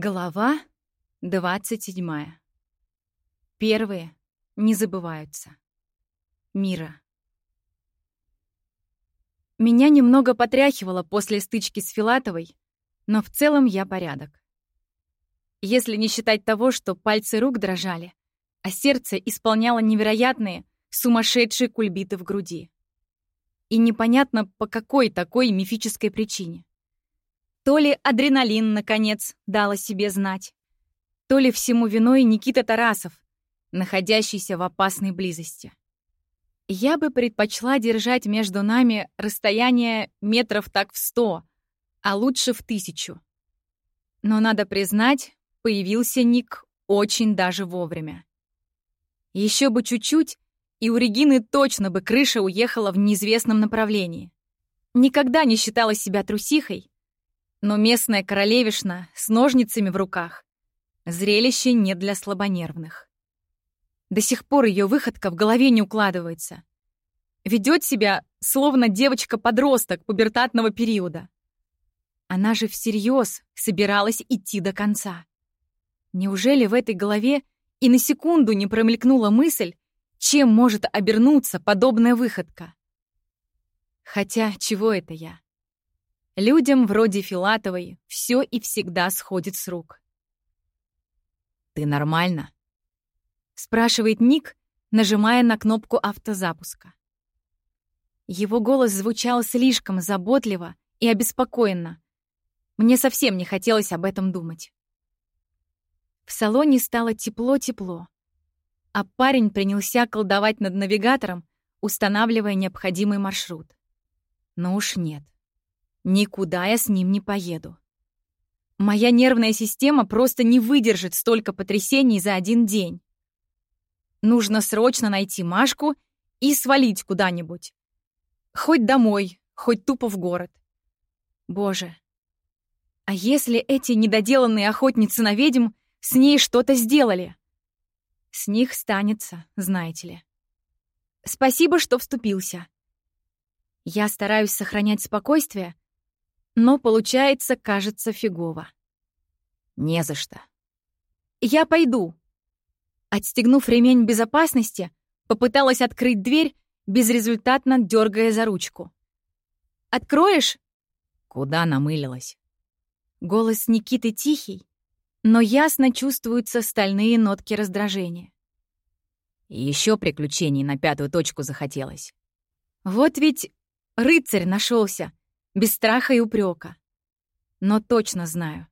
Глава 27. Первые не забываются. Мира. Меня немного потряхивало после стычки с Филатовой, но в целом я порядок. Если не считать того, что пальцы рук дрожали, а сердце исполняло невероятные, сумасшедшие кульбиты в груди. И непонятно, по какой такой мифической причине. То ли адреналин, наконец, дал себе знать, то ли всему виной Никита Тарасов, находящийся в опасной близости. Я бы предпочла держать между нами расстояние метров так в сто, а лучше в тысячу. Но, надо признать, появился Ник очень даже вовремя. Еще бы чуть-чуть, и у Регины точно бы крыша уехала в неизвестном направлении. Никогда не считала себя трусихой, но местная королевишна с ножницами в руках — зрелище не для слабонервных. До сих пор ее выходка в голове не укладывается. Ведет себя, словно девочка-подросток пубертатного периода. Она же всерьез собиралась идти до конца. Неужели в этой голове и на секунду не промелькнула мысль, чем может обернуться подобная выходка? Хотя, чего это я? Людям вроде Филатовой все и всегда сходит с рук. «Ты нормально?» — спрашивает Ник, нажимая на кнопку автозапуска. Его голос звучал слишком заботливо и обеспокоенно. Мне совсем не хотелось об этом думать. В салоне стало тепло-тепло, а парень принялся колдовать над навигатором, устанавливая необходимый маршрут. Но уж нет. Никуда я с ним не поеду. Моя нервная система просто не выдержит столько потрясений за один день. Нужно срочно найти Машку и свалить куда-нибудь. Хоть домой, хоть тупо в город. Боже. А если эти недоделанные охотницы на ведьм с ней что-то сделали? С них станется, знаете ли. Спасибо, что вступился. Я стараюсь сохранять спокойствие, но получается, кажется, фигово. Не за что. Я пойду. Отстегнув ремень безопасности, попыталась открыть дверь, безрезультатно дергая за ручку. «Откроешь?» Куда намылилась? Голос Никиты тихий, но ясно чувствуются стальные нотки раздражения. Еще приключений на пятую точку захотелось. Вот ведь рыцарь нашелся, без страха и упрека. Но точно знаю,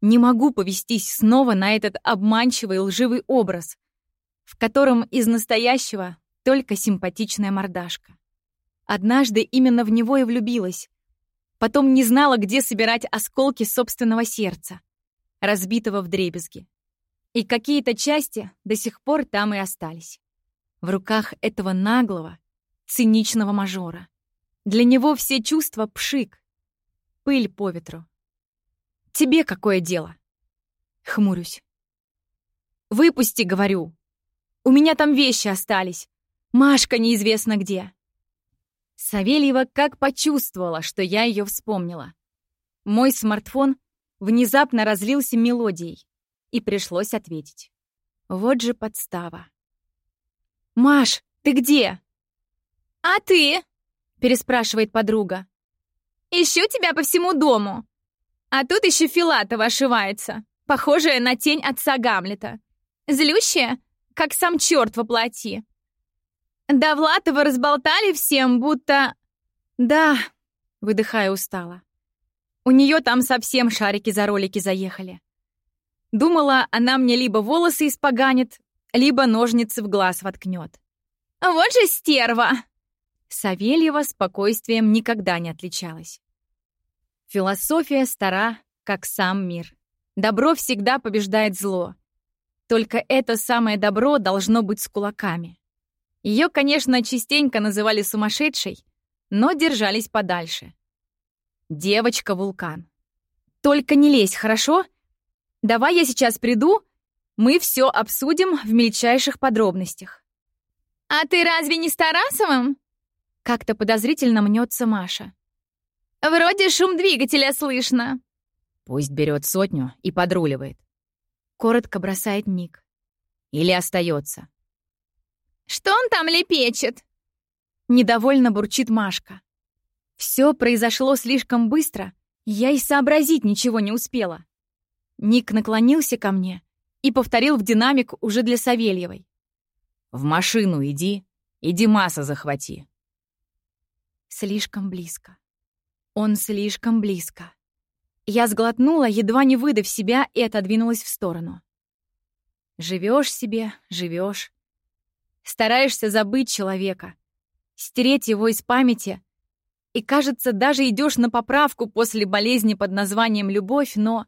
не могу повестись снова на этот обманчивый лживый образ, в котором из настоящего только симпатичная мордашка. Однажды именно в него и влюбилась, потом не знала, где собирать осколки собственного сердца, разбитого в дребезги. И какие-то части до сих пор там и остались. В руках этого наглого, циничного мажора. Для него все чувства — пшик, пыль по ветру. Тебе какое дело? Хмурюсь. Выпусти, говорю. У меня там вещи остались. Машка неизвестно где. Савельева как почувствовала, что я ее вспомнила. Мой смартфон внезапно разлился мелодией, и пришлось ответить. Вот же подстава. «Маш, ты где?» «А ты?» Переспрашивает подруга. «Ищу тебя по всему дому. А тут еще Филатова ошивается, похожая на тень отца Гамлета. Злющая, как сам черт воплоти. Да Влатова разболтали всем, будто...» «Да», — выдыхая устало. «У нее там совсем шарики за ролики заехали. Думала, она мне либо волосы испоганит, либо ножницы в глаз воткнет. «Вот же стерва!» Савельева спокойствием никогда не отличалась. Философия стара, как сам мир. Добро всегда побеждает зло. Только это самое добро должно быть с кулаками. Ее, конечно, частенько называли сумасшедшей, но держались подальше. Девочка-вулкан. Только не лезь, хорошо? Давай я сейчас приду, мы все обсудим в мельчайших подробностях. «А ты разве не с Тарасовым?» Как-то подозрительно мнется Маша. «Вроде шум двигателя слышно». Пусть берет сотню и подруливает. Коротко бросает Ник. Или остается. Что он там лепечет? Недовольно бурчит Машка. Все произошло слишком быстро, я и сообразить ничего не успела. Ник наклонился ко мне и повторил в динамик уже для Савельевой. «В машину иди, иди масса захвати». Слишком близко. Он слишком близко. Я сглотнула, едва не выдав себя, и отодвинулась в сторону. Живешь себе, живешь. Стараешься забыть человека, стереть его из памяти. И, кажется, даже идешь на поправку после болезни под названием «любовь», но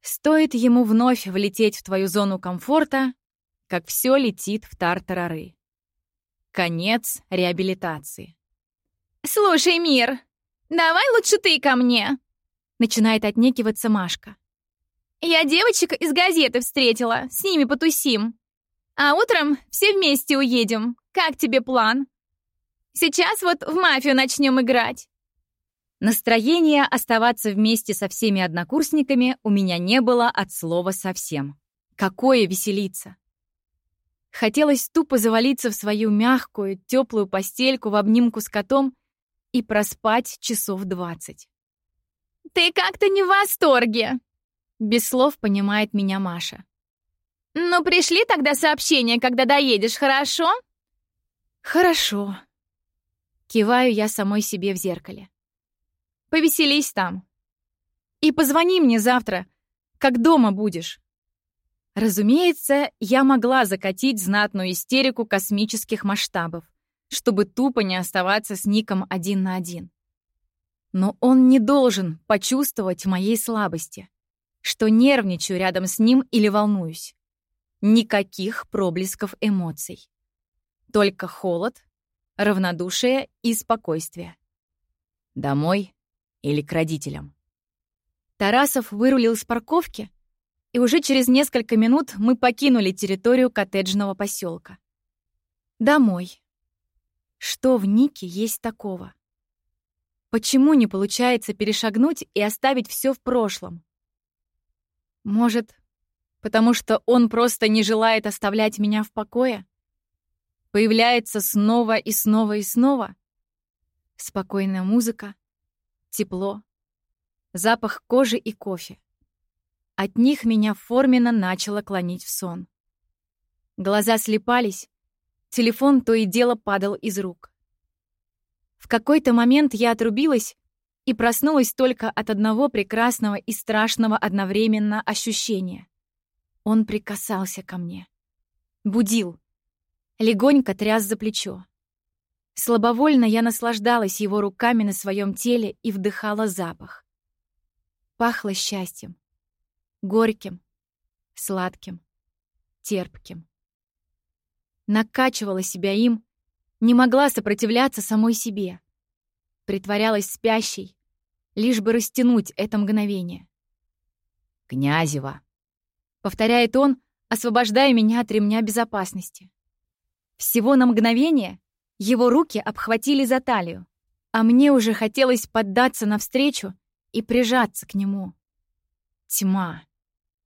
стоит ему вновь влететь в твою зону комфорта, как все летит в тартарары. Конец реабилитации. «Слушай, Мир, давай лучше ты ко мне!» Начинает отнекиваться Машка. «Я девочек из газеты встретила, с ними потусим. А утром все вместе уедем. Как тебе план? Сейчас вот в мафию начнем играть». Настроения оставаться вместе со всеми однокурсниками у меня не было от слова совсем. Какое веселиться! Хотелось тупо завалиться в свою мягкую, теплую постельку в обнимку с котом и проспать часов двадцать. «Ты как-то не в восторге!» Без слов понимает меня Маша. «Ну, пришли тогда сообщения, когда доедешь, хорошо?» «Хорошо». Киваю я самой себе в зеркале. «Повеселись там. И позвони мне завтра, как дома будешь». Разумеется, я могла закатить знатную истерику космических масштабов, чтобы тупо не оставаться с Ником один на один. Но он не должен почувствовать моей слабости, что нервничаю рядом с ним или волнуюсь. Никаких проблесков эмоций. Только холод, равнодушие и спокойствие. Домой или к родителям? Тарасов вырулил с парковки, и уже через несколько минут мы покинули территорию коттеджного поселка. Домой. Что в Нике есть такого? Почему не получается перешагнуть и оставить все в прошлом? Может, потому что он просто не желает оставлять меня в покое? Появляется снова и снова и снова? Спокойная музыка, тепло, запах кожи и кофе. От них меня форменно начало клонить в сон. Глаза слепались, телефон то и дело падал из рук. В какой-то момент я отрубилась и проснулась только от одного прекрасного и страшного одновременно ощущения. Он прикасался ко мне. Будил. Легонько тряс за плечо. Слабовольно я наслаждалась его руками на своем теле и вдыхала запах. Пахло счастьем. Горьким, сладким, терпким. Накачивала себя им, не могла сопротивляться самой себе. Притворялась спящей, лишь бы растянуть это мгновение. «Князева!» — повторяет он, освобождая меня от ремня безопасности. Всего на мгновение его руки обхватили за талию, а мне уже хотелось поддаться навстречу и прижаться к нему. Тьма.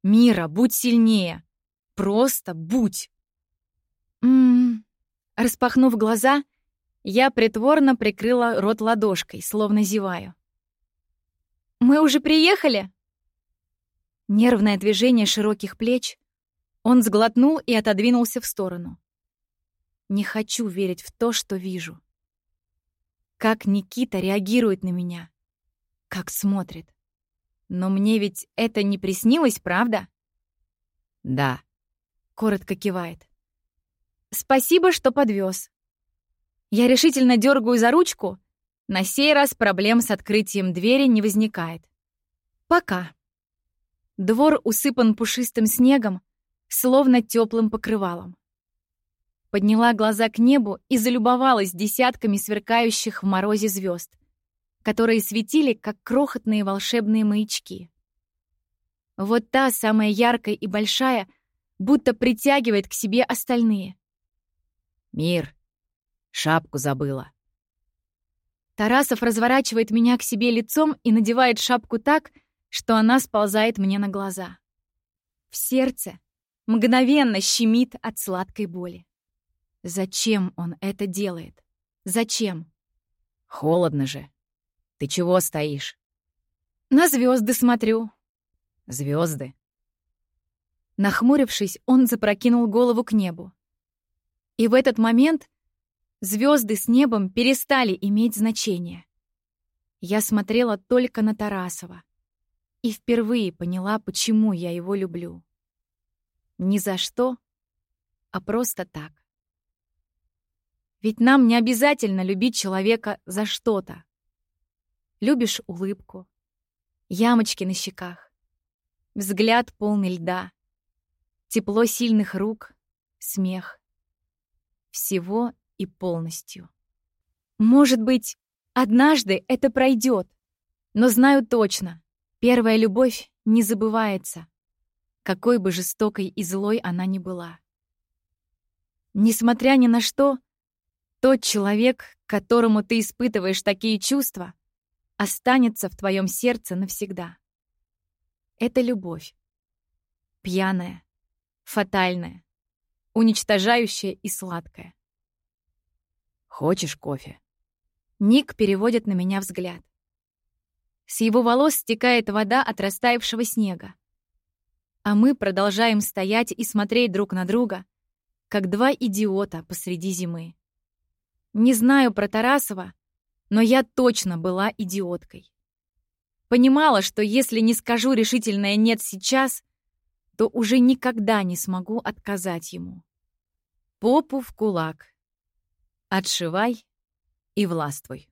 Мира, будь сильнее. Просто будь. М Распахнув глаза, я притворно прикрыла рот ладошкой, словно зеваю. «Мы уже приехали?» Нервное движение широких плеч. Он сглотнул и отодвинулся в сторону. Не хочу верить в то, что вижу. Как Никита реагирует на меня. Как смотрит. Но мне ведь это не приснилось, правда? Да. Коротко кивает. Спасибо, что подвез. Я решительно дергаю за ручку. На сей раз проблем с открытием двери не возникает. Пока. Двор усыпан пушистым снегом, словно теплым покрывалом. Подняла глаза к небу и залюбовалась десятками сверкающих в морозе звезд, которые светили, как крохотные волшебные маячки. Вот та, самая яркая и большая, будто притягивает к себе остальные. «Мир, шапку забыла». Тарасов разворачивает меня к себе лицом и надевает шапку так, что она сползает мне на глаза. В сердце мгновенно щемит от сладкой боли. Зачем он это делает? Зачем? Холодно же. Ты чего стоишь? На звезды смотрю. Звезды. Нахмурившись, он запрокинул голову к небу. И в этот момент звезды с небом перестали иметь значение. Я смотрела только на Тарасова и впервые поняла, почему я его люблю. Ни за что, а просто так. Ведь нам не обязательно любить человека за что-то. Любишь улыбку, ямочки на щеках, взгляд полный льда, тепло сильных рук, смех. Всего и полностью. Может быть, однажды это пройдет, но знаю точно, первая любовь не забывается какой бы жестокой и злой она ни была. Несмотря ни на что, тот человек, которому ты испытываешь такие чувства, останется в твоем сердце навсегда. Это любовь. Пьяная, фатальная, уничтожающая и сладкая. «Хочешь кофе?» Ник переводит на меня взгляд. С его волос стекает вода от растаявшего снега а мы продолжаем стоять и смотреть друг на друга, как два идиота посреди зимы. Не знаю про Тарасова, но я точно была идиоткой. Понимала, что если не скажу решительное «нет» сейчас, то уже никогда не смогу отказать ему. Попу в кулак. Отшивай и властвуй.